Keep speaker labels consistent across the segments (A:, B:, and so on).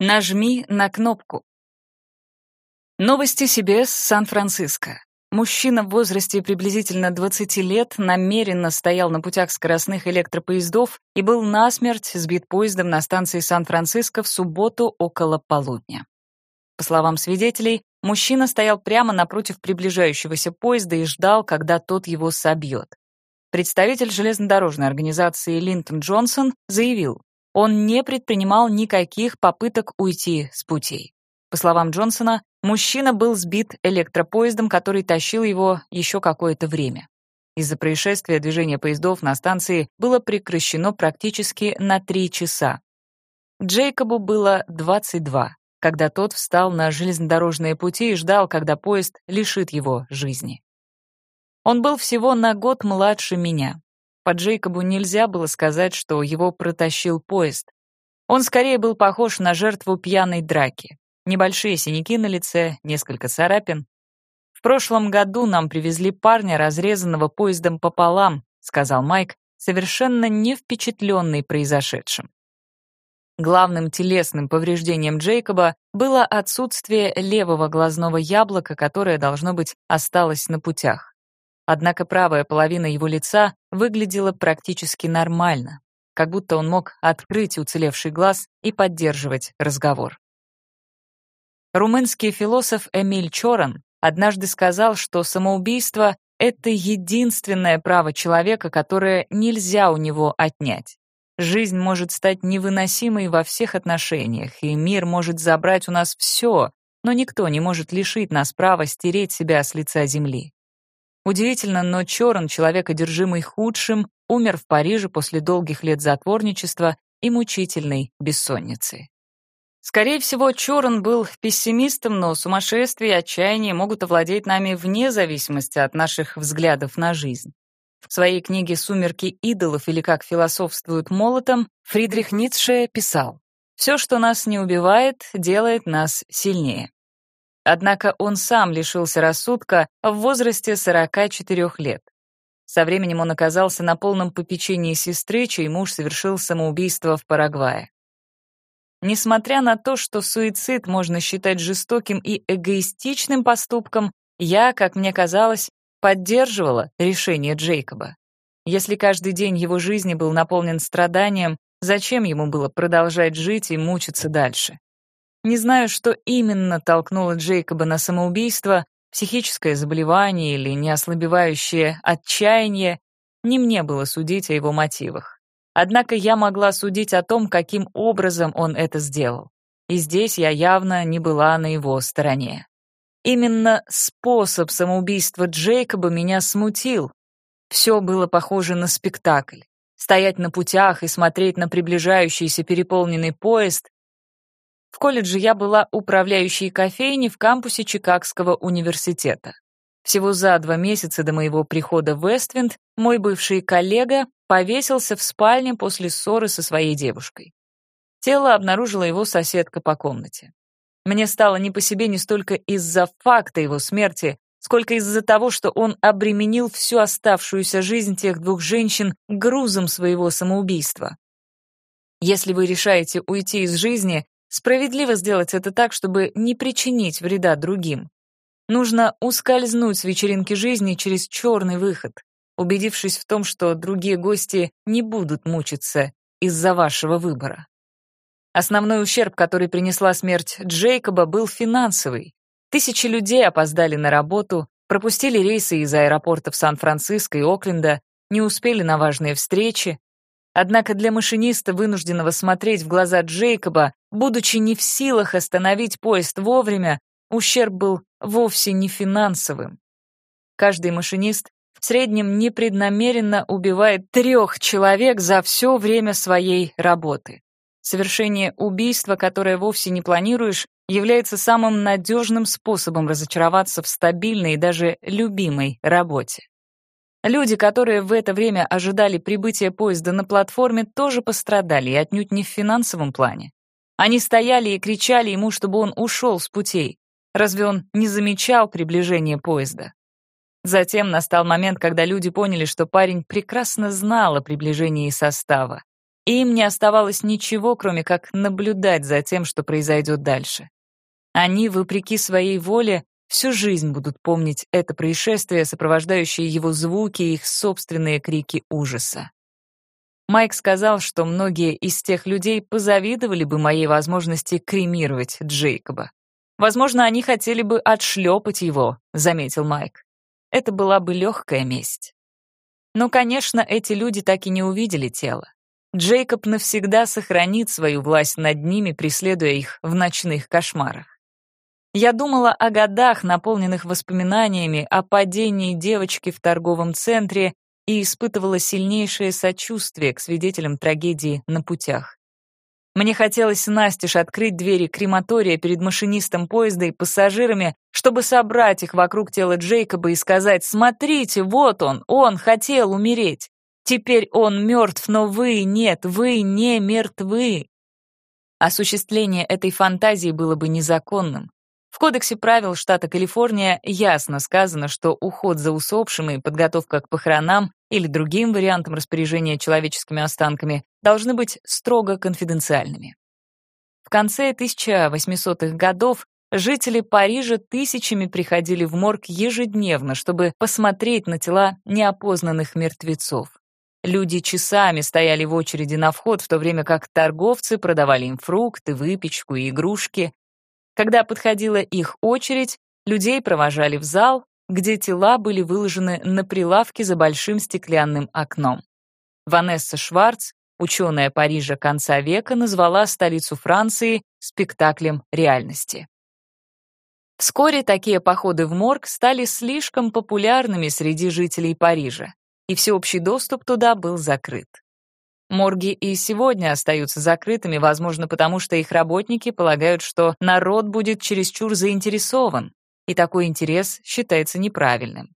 A: Нажми на кнопку. Новости CBS Сан-Франциско. Мужчина в возрасте приблизительно 20 лет намеренно стоял на путях скоростных электропоездов и был насмерть сбит поездом на станции Сан-Франциско в субботу около полудня. По словам свидетелей, мужчина стоял прямо напротив приближающегося поезда и ждал, когда тот его собьет. Представитель железнодорожной организации Линтон Джонсон заявил, он не предпринимал никаких попыток уйти с путей. По словам Джонсона, мужчина был сбит электропоездом, который тащил его еще какое-то время. Из-за происшествия движение поездов на станции было прекращено практически на три часа. Джейкобу было 22, когда тот встал на железнодорожные пути и ждал, когда поезд лишит его жизни. Он был всего на год младше меня. По Джейкобу нельзя было сказать, что его протащил поезд. Он скорее был похож на жертву пьяной драки. Небольшие синяки на лице, несколько царапин. «В прошлом году нам привезли парня, разрезанного поездом пополам», сказал Майк, совершенно не впечатленный произошедшим. Главным телесным повреждением Джейкоба было отсутствие левого глазного яблока, которое, должно быть, осталось на путях. Однако правая половина его лица выглядела практически нормально, как будто он мог открыть уцелевший глаз и поддерживать разговор. Румынский философ Эмиль Чоран однажды сказал, что самоубийство — это единственное право человека, которое нельзя у него отнять. Жизнь может стать невыносимой во всех отношениях, и мир может забрать у нас все, но никто не может лишить нас права стереть себя с лица земли. Удивительно, но Чорн, человек, одержимый худшим, умер в Париже после долгих лет затворничества и мучительной бессонницы. Скорее всего, Чорн был пессимистом, но сумасшествие и отчаяние могут овладеть нами вне зависимости от наших взглядов на жизнь. В своей книге «Сумерки идолов» или «Как философствуют молотом» Фридрих Ницше писал «Все, что нас не убивает, делает нас сильнее». Однако он сам лишился рассудка в возрасте 44 лет. Со временем он оказался на полном попечении сестры, чей муж совершил самоубийство в Парагвае. Несмотря на то, что суицид можно считать жестоким и эгоистичным поступком, я, как мне казалось, поддерживала решение Джейкоба. Если каждый день его жизни был наполнен страданием, зачем ему было продолжать жить и мучиться дальше? Не знаю, что именно толкнуло Джейкоба на самоубийство, психическое заболевание или неослабевающее отчаяние, не мне было судить о его мотивах. Однако я могла судить о том, каким образом он это сделал. И здесь я явно не была на его стороне. Именно способ самоубийства Джейкоба меня смутил. Все было похоже на спектакль. Стоять на путях и смотреть на приближающийся переполненный поезд в колледже я была управляющей кофейни в кампусе Чикагского университета. Всего за два месяца до моего прихода в Вествинд мой бывший коллега повесился в спальне после ссоры со своей девушкой. Тело обнаружила его соседка по комнате. Мне стало не по себе не столько из-за факта его смерти, сколько из-за того, что он обременил всю оставшуюся жизнь тех двух женщин грузом своего самоубийства. Если вы решаете уйти из жизни, Справедливо сделать это так, чтобы не причинить вреда другим. Нужно ускользнуть с вечеринки жизни через черный выход, убедившись в том, что другие гости не будут мучиться из-за вашего выбора. Основной ущерб, который принесла смерть Джейкоба, был финансовый. Тысячи людей опоздали на работу, пропустили рейсы из аэропортов Сан-Франциско и Окленда, не успели на важные встречи, Однако для машиниста, вынужденного смотреть в глаза Джейкоба, будучи не в силах остановить поезд вовремя, ущерб был вовсе не финансовым. Каждый машинист в среднем непреднамеренно убивает трех человек за все время своей работы. Совершение убийства, которое вовсе не планируешь, является самым надежным способом разочароваться в стабильной и даже любимой работе. Люди, которые в это время ожидали прибытия поезда на платформе, тоже пострадали, и отнюдь не в финансовом плане. Они стояли и кричали ему, чтобы он ушел с путей. Разве он не замечал приближения поезда? Затем настал момент, когда люди поняли, что парень прекрасно знал о приближении состава. и им не оставалось ничего, кроме как наблюдать за тем, что произойдет дальше. Они, вопреки своей воле, всю жизнь будут помнить это происшествие, сопровождающее его звуки и их собственные крики ужаса. Майк сказал, что многие из тех людей позавидовали бы моей возможности кремировать Джейкоба. Возможно, они хотели бы отшлепать его, заметил Майк. Это была бы легкая месть. Но, конечно, эти люди так и не увидели тело. Джейкоб навсегда сохранит свою власть над ними, преследуя их в ночных кошмарах. Я думала о годах, наполненных воспоминаниями о падении девочки в торговом центре и испытывала сильнейшее сочувствие к свидетелям трагедии на путях. Мне хотелось настежь открыть двери крематория перед машинистом поезда и пассажирами, чтобы собрать их вокруг тела Джейкоба и сказать «Смотрите, вот он, он хотел умереть. Теперь он мертв, но вы нет, вы не мертвы». Осуществление этой фантазии было бы незаконным. В Кодексе правил штата Калифорния ясно сказано, что уход за усопшим и подготовка к похоронам или другим вариантам распоряжения человеческими останками должны быть строго конфиденциальными. В конце 1800-х годов жители Парижа тысячами приходили в морг ежедневно, чтобы посмотреть на тела неопознанных мертвецов. Люди часами стояли в очереди на вход, в то время как торговцы продавали им фрукты, выпечку и игрушки. Когда подходила их очередь, людей провожали в зал, где тела были выложены на прилавке за большим стеклянным окном. Ванесса Шварц, ученая Парижа конца века, назвала столицу Франции спектаклем реальности. Вскоре такие походы в морг стали слишком популярными среди жителей Парижа, и всеобщий доступ туда был закрыт. Морги и сегодня остаются закрытыми, возможно, потому что их работники полагают, что народ будет чересчур заинтересован, и такой интерес считается неправильным.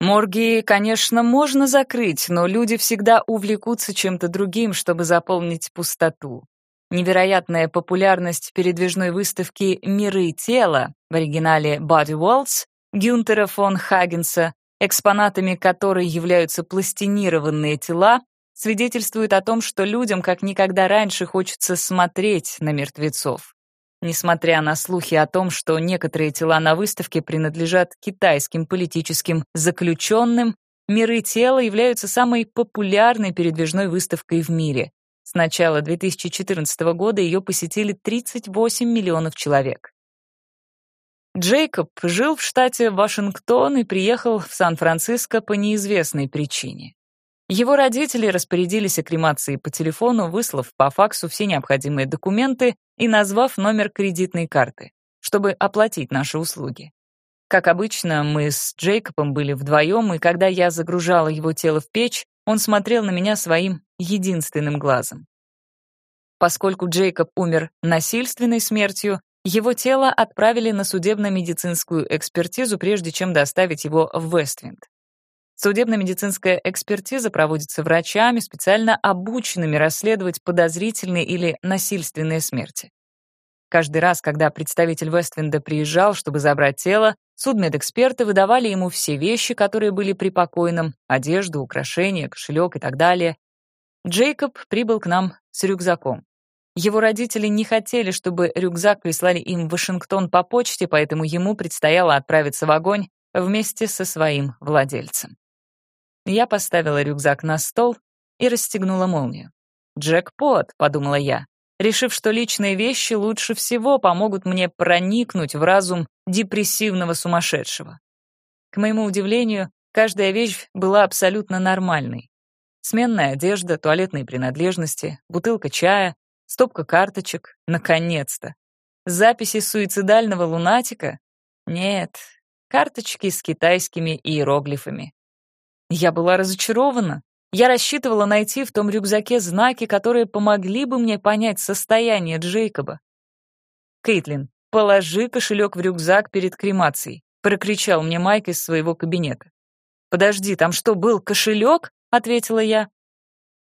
A: Морги, конечно, можно закрыть, но люди всегда увлекутся чем-то другим, чтобы заполнить пустоту. Невероятная популярность передвижной выставки «Миры тела» в оригинале «Body Worlds» Гюнтера фон Хагенса, экспонатами которой являются пластинированные тела, свидетельствует о том, что людям как никогда раньше хочется смотреть на мертвецов. Несмотря на слухи о том, что некоторые тела на выставке принадлежат китайским политическим заключенным, миры тела являются самой популярной передвижной выставкой в мире. С начала 2014 года ее посетили 38 миллионов человек. Джейкоб жил в штате Вашингтон и приехал в Сан-Франциско по неизвестной причине. Его родители распорядились о кремации по телефону, выслав по факсу все необходимые документы и назвав номер кредитной карты, чтобы оплатить наши услуги. Как обычно, мы с Джейкобом были вдвоем, и когда я загружала его тело в печь, он смотрел на меня своим единственным глазом. Поскольку Джейкоб умер насильственной смертью, его тело отправили на судебно-медицинскую экспертизу, прежде чем доставить его в Вествинд. Судебно-медицинская экспертиза проводится врачами, специально обученными расследовать подозрительные или насильственные смерти. Каждый раз, когда представитель Вествинда приезжал, чтобы забрать тело, судмедэксперты выдавали ему все вещи, которые были при покойном, одежду, украшения, кошелек и так далее. Джейкоб прибыл к нам с рюкзаком. Его родители не хотели, чтобы рюкзак прислали им в Вашингтон по почте, поэтому ему предстояло отправиться в огонь вместе со своим владельцем. Я поставила рюкзак на стол и расстегнула молнию. «Джекпот», — подумала я, решив, что личные вещи лучше всего помогут мне проникнуть в разум депрессивного сумасшедшего. К моему удивлению, каждая вещь была абсолютно нормальной. Сменная одежда, туалетные принадлежности, бутылка чая, стопка карточек. Наконец-то. Записи суицидального лунатика? Нет, карточки с китайскими иероглифами. Я была разочарована. Я рассчитывала найти в том рюкзаке знаки, которые помогли бы мне понять состояние Джейкоба. «Кейтлин, положи кошелек в рюкзак перед кремацией», — прокричал мне Майк из своего кабинета. «Подожди, там что, был кошелек?» — ответила я.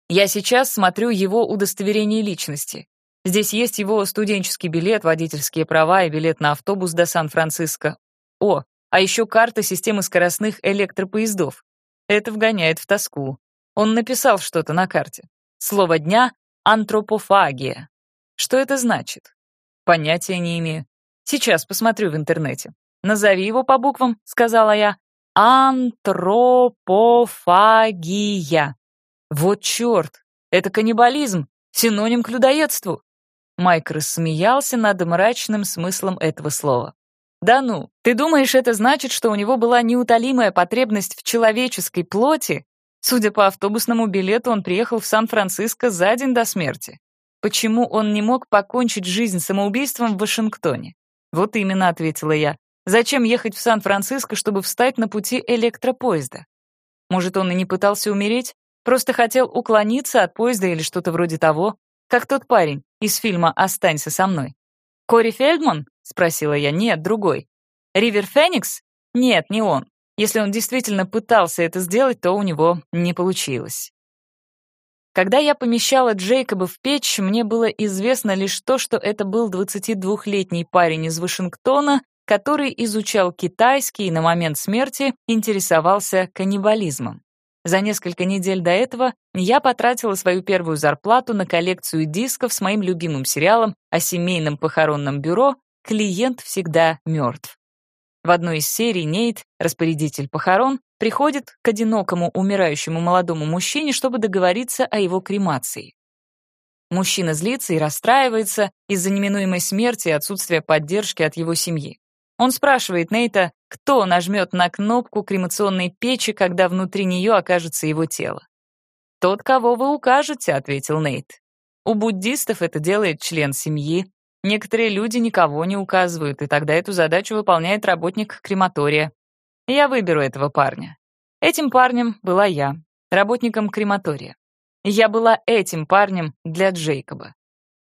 A: «Я сейчас смотрю его удостоверение личности. Здесь есть его студенческий билет, водительские права и билет на автобус до Сан-Франциско. О, а еще карта системы скоростных электропоездов. Это вгоняет в тоску. Он написал что-то на карте. Слово дня антропофагия. Что это значит? Понятия не имею. Сейчас посмотрю в интернете. Назови его по буквам, сказала я. Антропофагия. Вот черт, это каннибализм, синоним к людоедству. Майк рассмеялся над мрачным смыслом этого слова. «Да ну, ты думаешь, это значит, что у него была неутолимая потребность в человеческой плоти? Судя по автобусному билету, он приехал в Сан-Франциско за день до смерти. Почему он не мог покончить жизнь самоубийством в Вашингтоне? Вот именно, ответила я. Зачем ехать в Сан-Франциско, чтобы встать на пути электропоезда? Может, он и не пытался умереть, просто хотел уклониться от поезда или что-то вроде того, как тот парень из фильма «Останься со мной». «Кори Фельдман?» — спросила я. «Нет, другой». «Ривер Феникс?» «Нет, не он. Если он действительно пытался это сделать, то у него не получилось». Когда я помещала Джейкоба в печь, мне было известно лишь то, что это был 22-летний парень из Вашингтона, который изучал китайский и на момент смерти интересовался каннибализмом. За несколько недель до этого я потратила свою первую зарплату на коллекцию дисков с моим любимым сериалом о семейном похоронном бюро «Клиент всегда мертв». В одной из серий Нейт, распорядитель похорон, приходит к одинокому умирающему молодому мужчине, чтобы договориться о его кремации. Мужчина злится и расстраивается из-за неминуемой смерти и отсутствия поддержки от его семьи. Он спрашивает Нейта, кто нажмет на кнопку кремационной печи, когда внутри нее окажется его тело. «Тот, кого вы укажете», — ответил Нейт. У буддистов это делает член семьи. Некоторые люди никого не указывают, и тогда эту задачу выполняет работник крематория. Я выберу этого парня. Этим парнем была я, работником крематория. Я была этим парнем для Джейкоба.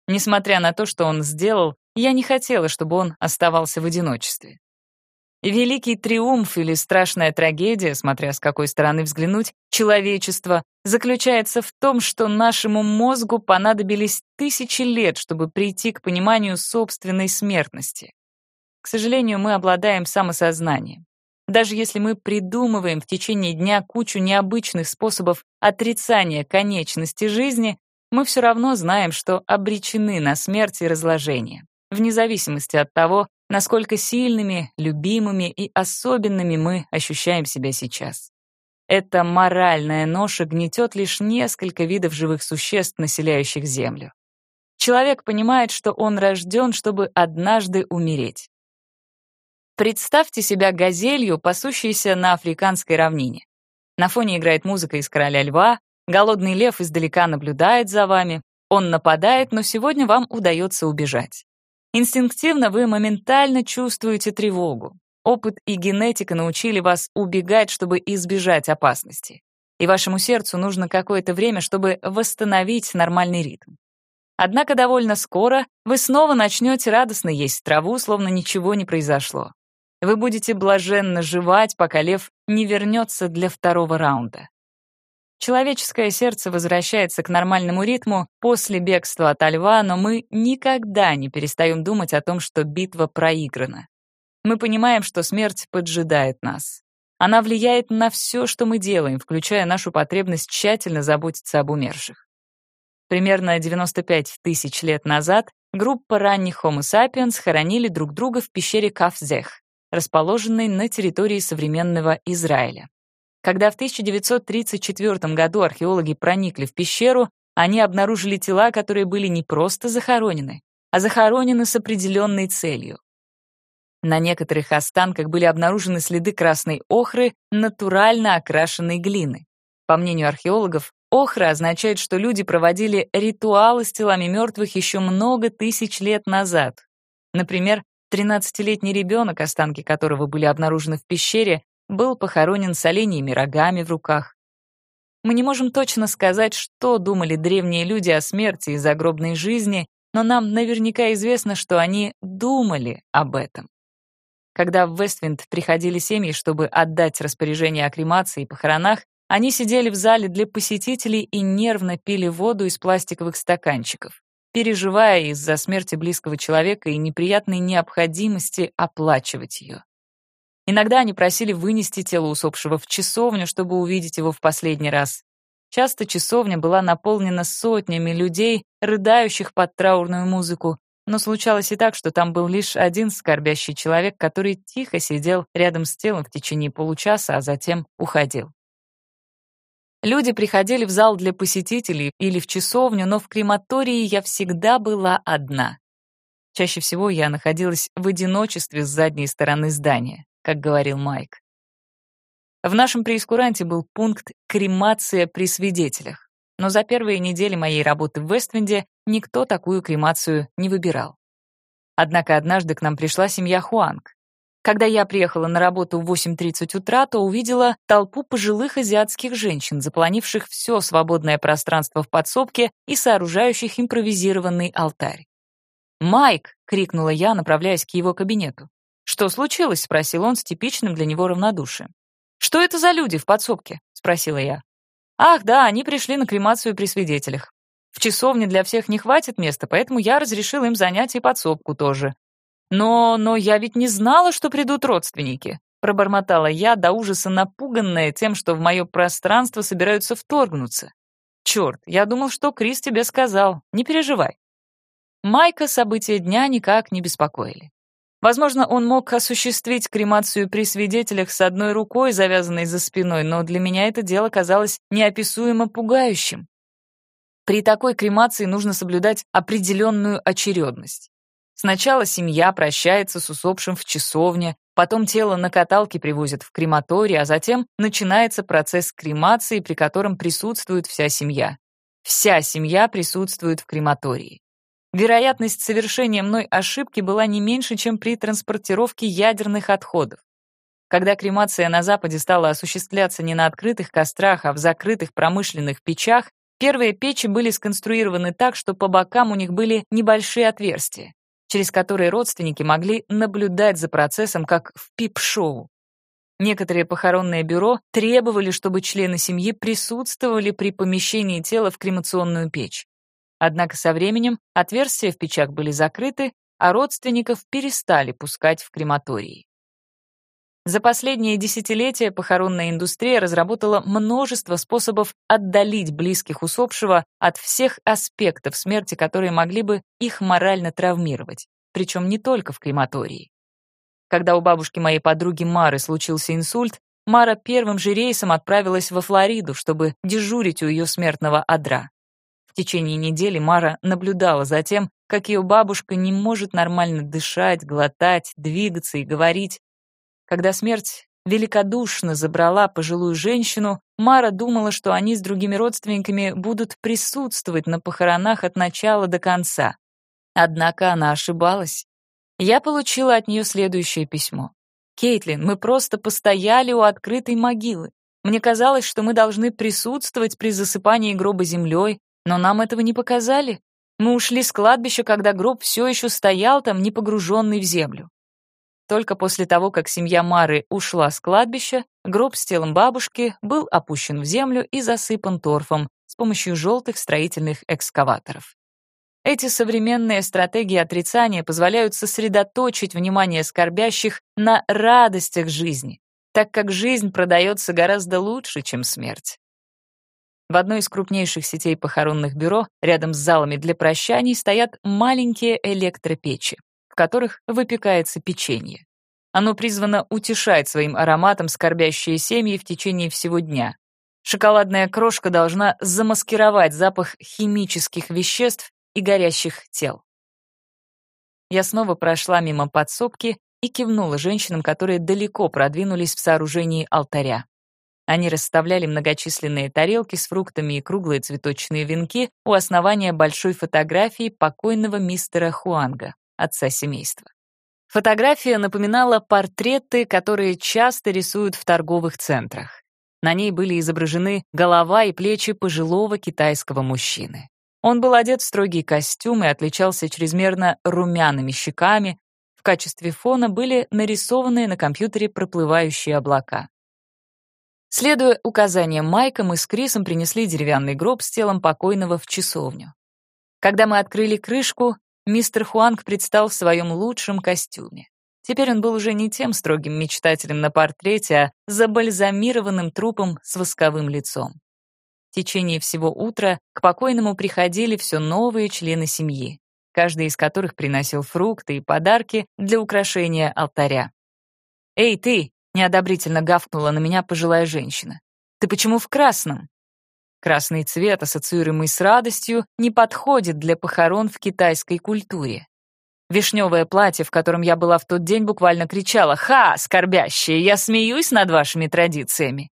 A: Несмотря на то, что он сделал, я не хотела, чтобы он оставался в одиночестве. Великий триумф или страшная трагедия, смотря с какой стороны взглянуть, человечества, заключается в том, что нашему мозгу понадобились тысячи лет, чтобы прийти к пониманию собственной смертности. К сожалению, мы обладаем самосознанием. Даже если мы придумываем в течение дня кучу необычных способов отрицания конечности жизни, мы все равно знаем, что обречены на смерть и разложение вне зависимости от того, насколько сильными, любимыми и особенными мы ощущаем себя сейчас. Эта моральная ноша гнетет лишь несколько видов живых существ, населяющих Землю. Человек понимает, что он рожден, чтобы однажды умереть. Представьте себя газелью, пасущейся на африканской равнине. На фоне играет музыка из «Короля льва», голодный лев издалека наблюдает за вами, он нападает, но сегодня вам удается убежать. Инстинктивно вы моментально чувствуете тревогу. Опыт и генетика научили вас убегать, чтобы избежать опасности. И вашему сердцу нужно какое-то время, чтобы восстановить нормальный ритм. Однако довольно скоро вы снова начнете радостно есть траву, словно ничего не произошло. Вы будете блаженно жевать, пока лев не вернется для второго раунда. Человеческое сердце возвращается к нормальному ритму после бегства от льва, но мы никогда не перестаем думать о том, что битва проиграна. Мы понимаем, что смерть поджидает нас. Она влияет на все, что мы делаем, включая нашу потребность тщательно заботиться об умерших. Примерно 95 тысяч лет назад группа ранних Homo sapiens хоронили друг друга в пещере Кафзех, расположенной на территории современного Израиля. Когда в 1934 году археологи проникли в пещеру, они обнаружили тела, которые были не просто захоронены, а захоронены с определенной целью. На некоторых останках были обнаружены следы красной охры, натурально окрашенной глины. По мнению археологов, охра означает, что люди проводили ритуалы с телами мертвых еще много тысяч лет назад. Например, 13-летний ребенок, останки которого были обнаружены в пещере, был похоронен с оленьими рогами в руках. Мы не можем точно сказать, что думали древние люди о смерти и загробной жизни, но нам наверняка известно, что они думали об этом. Когда в Вествинд приходили семьи, чтобы отдать распоряжение о кремации и похоронах, они сидели в зале для посетителей и нервно пили воду из пластиковых стаканчиков, переживая из-за смерти близкого человека и неприятной необходимости оплачивать ее. Иногда они просили вынести тело усопшего в часовню, чтобы увидеть его в последний раз. Часто часовня была наполнена сотнями людей, рыдающих под траурную музыку, но случалось и так, что там был лишь один скорбящий человек, который тихо сидел рядом с телом в течение получаса, а затем уходил. Люди приходили в зал для посетителей или в часовню, но в крематории я всегда была одна. Чаще всего я находилась в одиночестве с задней стороны здания, как говорил Майк. В нашем преискуранте был пункт «кремация при свидетелях», но за первые недели моей работы в Вественде никто такую кремацию не выбирал. Однако однажды к нам пришла семья Хуанг. Когда я приехала на работу в 8.30 утра, то увидела толпу пожилых азиатских женщин, заполонивших все свободное пространство в подсобке и сооружающих импровизированный алтарь. «Майк!» — крикнула я, направляясь к его кабинету. «Что случилось?» — спросил он с типичным для него равнодушием. «Что это за люди в подсобке?» — спросила я. «Ах, да, они пришли на кремацию при свидетелях. В часовне для всех не хватит места, поэтому я разрешил им занять и подсобку тоже. Но, но я ведь не знала, что придут родственники», — пробормотала я, до ужаса напуганная тем, что в мое пространство собираются вторгнуться. «Черт, я думал, что Крис тебе сказал. Не переживай». Майка события дня никак не беспокоили. Возможно, он мог осуществить кремацию при свидетелях с одной рукой, завязанной за спиной, но для меня это дело казалось неописуемо пугающим. При такой кремации нужно соблюдать определенную очередность. Сначала семья прощается с усопшим в часовне, потом тело на каталке привозят в крематорий, а затем начинается процесс кремации, при котором присутствует вся семья. Вся семья присутствует в крематории. Вероятность совершения мной ошибки была не меньше, чем при транспортировке ядерных отходов. Когда кремация на Западе стала осуществляться не на открытых кострах, а в закрытых промышленных печах, первые печи были сконструированы так, что по бокам у них были небольшие отверстия, через которые родственники могли наблюдать за процессом, как в пип-шоу. Некоторые похоронные бюро требовали, чтобы члены семьи присутствовали при помещении тела в кремационную печь. Однако со временем отверстия в печах были закрыты, а родственников перестали пускать в крематории. За последние десятилетия похоронная индустрия разработала множество способов отдалить близких усопшего от всех аспектов смерти, которые могли бы их морально травмировать, причем не только в крематории. Когда у бабушки моей подруги Мары случился инсульт, Мара первым же рейсом отправилась во Флориду, чтобы дежурить у ее смертного одра течение недели Мара наблюдала за тем, как ее бабушка не может нормально дышать, глотать, двигаться и говорить. Когда смерть великодушно забрала пожилую женщину, Мара думала, что они с другими родственниками будут присутствовать на похоронах от начала до конца. Однако она ошибалась. Я получила от нее следующее письмо. «Кейтлин, мы просто постояли у открытой могилы. Мне казалось, что мы должны присутствовать при засыпании гроба землей, но нам этого не показали. Мы ушли с кладбища, когда гроб все еще стоял там, не погруженный в землю. Только после того, как семья Мары ушла с кладбища, гроб с телом бабушки был опущен в землю и засыпан торфом с помощью желтых строительных экскаваторов. Эти современные стратегии отрицания позволяют сосредоточить внимание скорбящих на радостях жизни, так как жизнь продается гораздо лучше, чем смерть. В одной из крупнейших сетей похоронных бюро рядом с залами для прощаний стоят маленькие электропечи, в которых выпекается печенье. Оно призвано утешать своим ароматом скорбящие семьи в течение всего дня. Шоколадная крошка должна замаскировать запах химических веществ и горящих тел. Я снова прошла мимо подсобки и кивнула женщинам, которые далеко продвинулись в сооружении алтаря. Они расставляли многочисленные тарелки с фруктами и круглые цветочные венки у основания большой фотографии покойного мистера Хуанга, отца семейства. Фотография напоминала портреты, которые часто рисуют в торговых центрах. На ней были изображены голова и плечи пожилого китайского мужчины. Он был одет в строгий костюм и отличался чрезмерно румяными щеками. В качестве фона были нарисованы на компьютере проплывающие облака. Следуя указаниям Майка, мы с Крисом принесли деревянный гроб с телом покойного в часовню. Когда мы открыли крышку, мистер Хуанг предстал в своем лучшем костюме. Теперь он был уже не тем строгим мечтателем на портрете, а забальзамированным трупом с восковым лицом. В течение всего утра к покойному приходили все новые члены семьи, каждый из которых приносил фрукты и подарки для украшения алтаря. «Эй, ты!» — неодобрительно гавкнула на меня пожилая женщина. «Ты почему в красном?» Красный цвет, ассоциируемый с радостью, не подходит для похорон в китайской культуре. Вишневое платье, в котором я была в тот день, буквально кричало «Ха, скорбящие, я смеюсь над вашими традициями».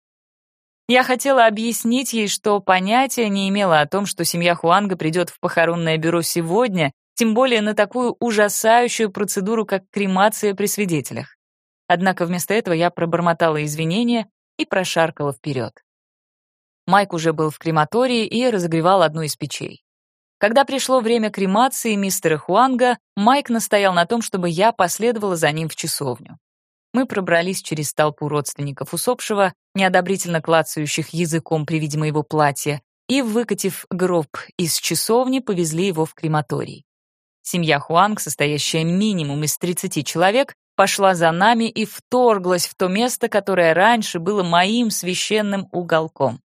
A: Я хотела объяснить ей, что понятия не имела о том, что семья Хуанга придет в похоронное бюро сегодня, тем более на такую ужасающую процедуру, как кремация при свидетелях. Однако вместо этого я пробормотала извинения и прошаркала вперед. Майк уже был в крематории и разогревал одну из печей. Когда пришло время кремации мистера Хуанга, Майк настоял на том, чтобы я последовала за ним в часовню. Мы пробрались через толпу родственников усопшего, неодобрительно клацающих языком при виде моего платья, и, выкатив гроб из часовни, повезли его в крематорий. Семья Хуанг, состоящая минимум из 30 человек, пошла за нами и вторглась в то место, которое раньше было моим священным уголком.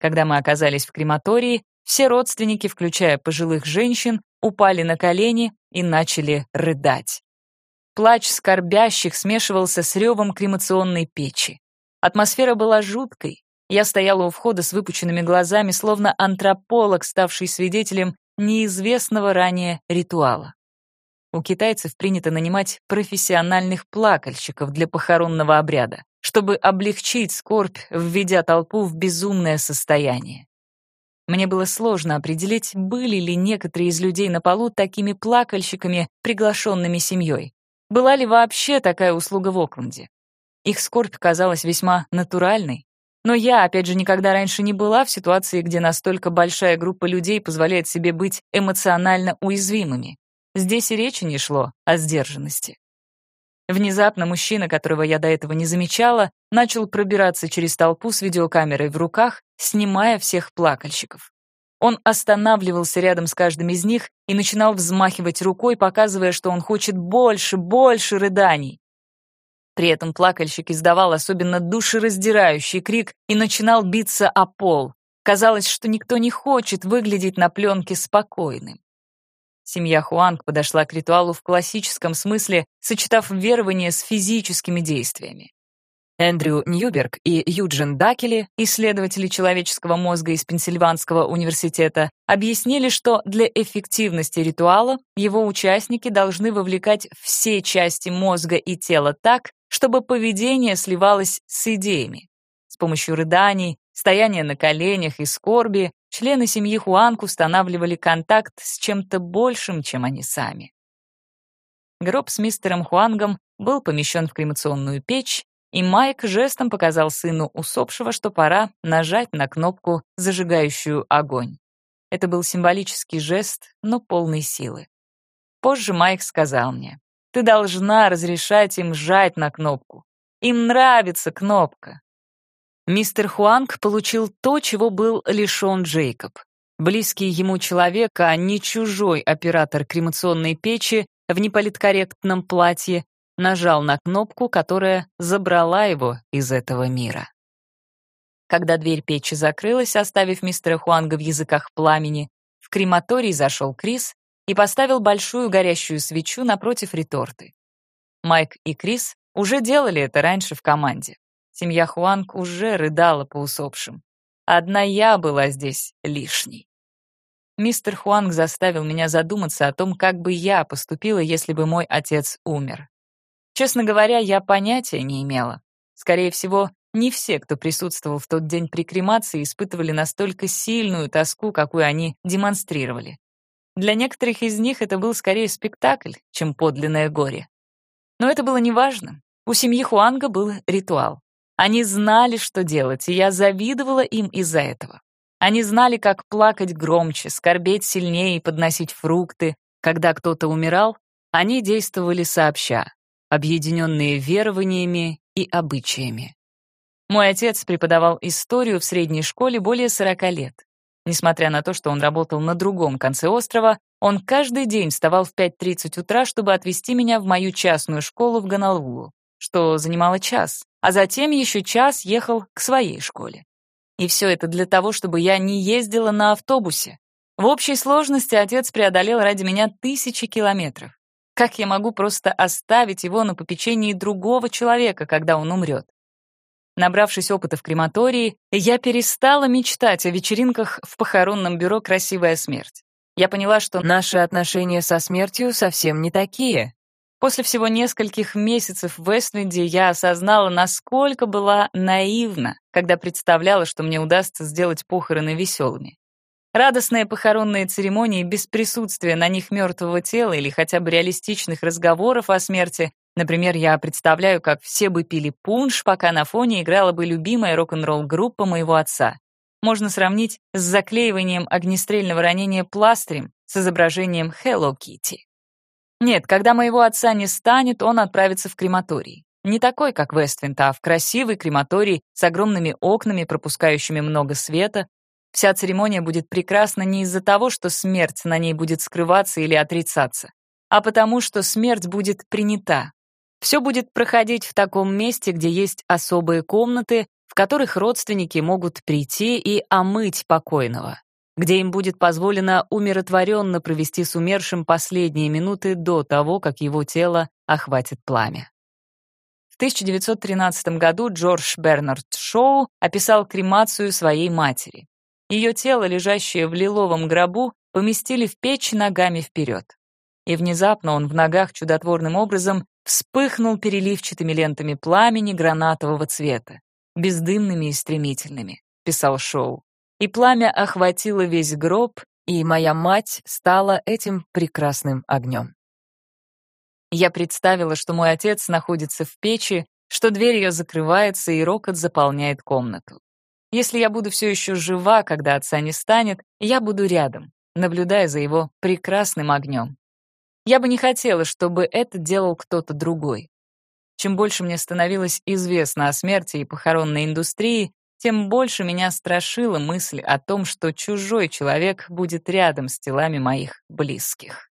A: Когда мы оказались в крематории, все родственники, включая пожилых женщин, упали на колени и начали рыдать. Плач скорбящих смешивался с ревом кремационной печи. Атмосфера была жуткой. Я стояла у входа с выпученными глазами, словно антрополог, ставший свидетелем неизвестного ранее ритуала. У китайцев принято нанимать профессиональных плакальщиков для похоронного обряда, чтобы облегчить скорбь, введя толпу в безумное состояние. Мне было сложно определить, были ли некоторые из людей на полу такими плакальщиками, приглашенными семьей. Была ли вообще такая услуга в Окленде? Их скорбь казалась весьма натуральной. Но я, опять же, никогда раньше не была в ситуации, где настолько большая группа людей позволяет себе быть эмоционально уязвимыми. Здесь и речи не шло о сдержанности. Внезапно мужчина, которого я до этого не замечала, начал пробираться через толпу с видеокамерой в руках, снимая всех плакальщиков. Он останавливался рядом с каждым из них и начинал взмахивать рукой, показывая, что он хочет больше, больше рыданий. При этом плакальщик издавал особенно душераздирающий крик и начинал биться о пол. Казалось, что никто не хочет выглядеть на пленке спокойным. Семья Хуанг подошла к ритуалу в классическом смысле, сочетав верование с физическими действиями. Эндрю Ньюберг и Юджин Дакели, исследователи человеческого мозга из Пенсильванского университета, объяснили, что для эффективности ритуала его участники должны вовлекать все части мозга и тела так, чтобы поведение сливалось с идеями. С помощью рыданий, стояния на коленях и скорби члены семьи Хуанг устанавливали контакт с чем-то большим, чем они сами. Гроб с мистером Хуангом был помещен в кремационную печь, и Майк жестом показал сыну усопшего, что пора нажать на кнопку, зажигающую огонь. Это был символический жест, но полный силы. Позже Майк сказал мне, «Ты должна разрешать им жать на кнопку. Им нравится кнопка. Мистер Хуанг получил то, чего был лишён Джейкоб. Близкий ему человек, а не чужой оператор кремационной печи в неполиткорректном платье нажал на кнопку, которая забрала его из этого мира. Когда дверь печи закрылась, оставив мистера Хуанга в языках пламени, в крематорий зашел Крис и поставил большую горящую свечу напротив реторты. Майк и Крис уже делали это раньше в команде. Семья Хуанг уже рыдала по усопшим. Одна я была здесь лишней. Мистер Хуанг заставил меня задуматься о том, как бы я поступила, если бы мой отец умер. Честно говоря, я понятия не имела. Скорее всего, не все, кто присутствовал в тот день при кремации, испытывали настолько сильную тоску, какую они демонстрировали. Для некоторых из них это был скорее спектакль, чем подлинное горе. Но это было неважно. У семьи Хуанга был ритуал. Они знали, что делать, и я завидовала им из-за этого. Они знали, как плакать громче, скорбеть сильнее и подносить фрукты. Когда кто-то умирал, они действовали сообща, объединенные верованиями и обычаями. Мой отец преподавал историю в средней школе более 40 лет. Несмотря на то, что он работал на другом конце острова, он каждый день вставал в 5.30 утра, чтобы отвезти меня в мою частную школу в Ганалулу, что занимало час, а затем еще час ехал к своей школе. И все это для того, чтобы я не ездила на автобусе. В общей сложности отец преодолел ради меня тысячи километров. Как я могу просто оставить его на попечении другого человека, когда он умрет? Набравшись опыта в крематории, я перестала мечтать о вечеринках в похоронном бюро «Красивая смерть». Я поняла, что наши отношения со смертью совсем не такие. После всего нескольких месяцев в Вествинде я осознала, насколько была наивна, когда представляла, что мне удастся сделать похороны веселыми. Радостные похоронные церемонии без присутствия на них мертвого тела или хотя бы реалистичных разговоров о смерти. Например, я представляю, как все бы пили пунш, пока на фоне играла бы любимая рок-н-ролл группа моего отца. Можно сравнить с заклеиванием огнестрельного ранения пластырем с изображением Hello Kitty. Нет, когда моего отца не станет, он отправится в крематорий. Не такой, как Вествинт, а в красивый крематорий с огромными окнами, пропускающими много света, Вся церемония будет прекрасна не из-за того, что смерть на ней будет скрываться или отрицаться, а потому что смерть будет принята. Все будет проходить в таком месте, где есть особые комнаты, в которых родственники могут прийти и омыть покойного, где им будет позволено умиротворенно провести с умершим последние минуты до того, как его тело охватит пламя. В 1913 году Джордж Бернард Шоу описал кремацию своей матери. Ее тело, лежащее в лиловом гробу, поместили в печь ногами вперед. И внезапно он в ногах чудотворным образом вспыхнул переливчатыми лентами пламени гранатового цвета, бездымными и стремительными, писал Шоу. И пламя охватило весь гроб, и моя мать стала этим прекрасным огнем. Я представила, что мой отец находится в печи, что дверь ее закрывается, и рокот заполняет комнату. Если я буду все еще жива, когда отца не станет, я буду рядом, наблюдая за его прекрасным огнем. Я бы не хотела, чтобы это делал кто-то другой. Чем больше мне становилось известно о смерти и похоронной индустрии, тем больше меня страшила мысль о том, что чужой человек будет рядом с телами моих близких.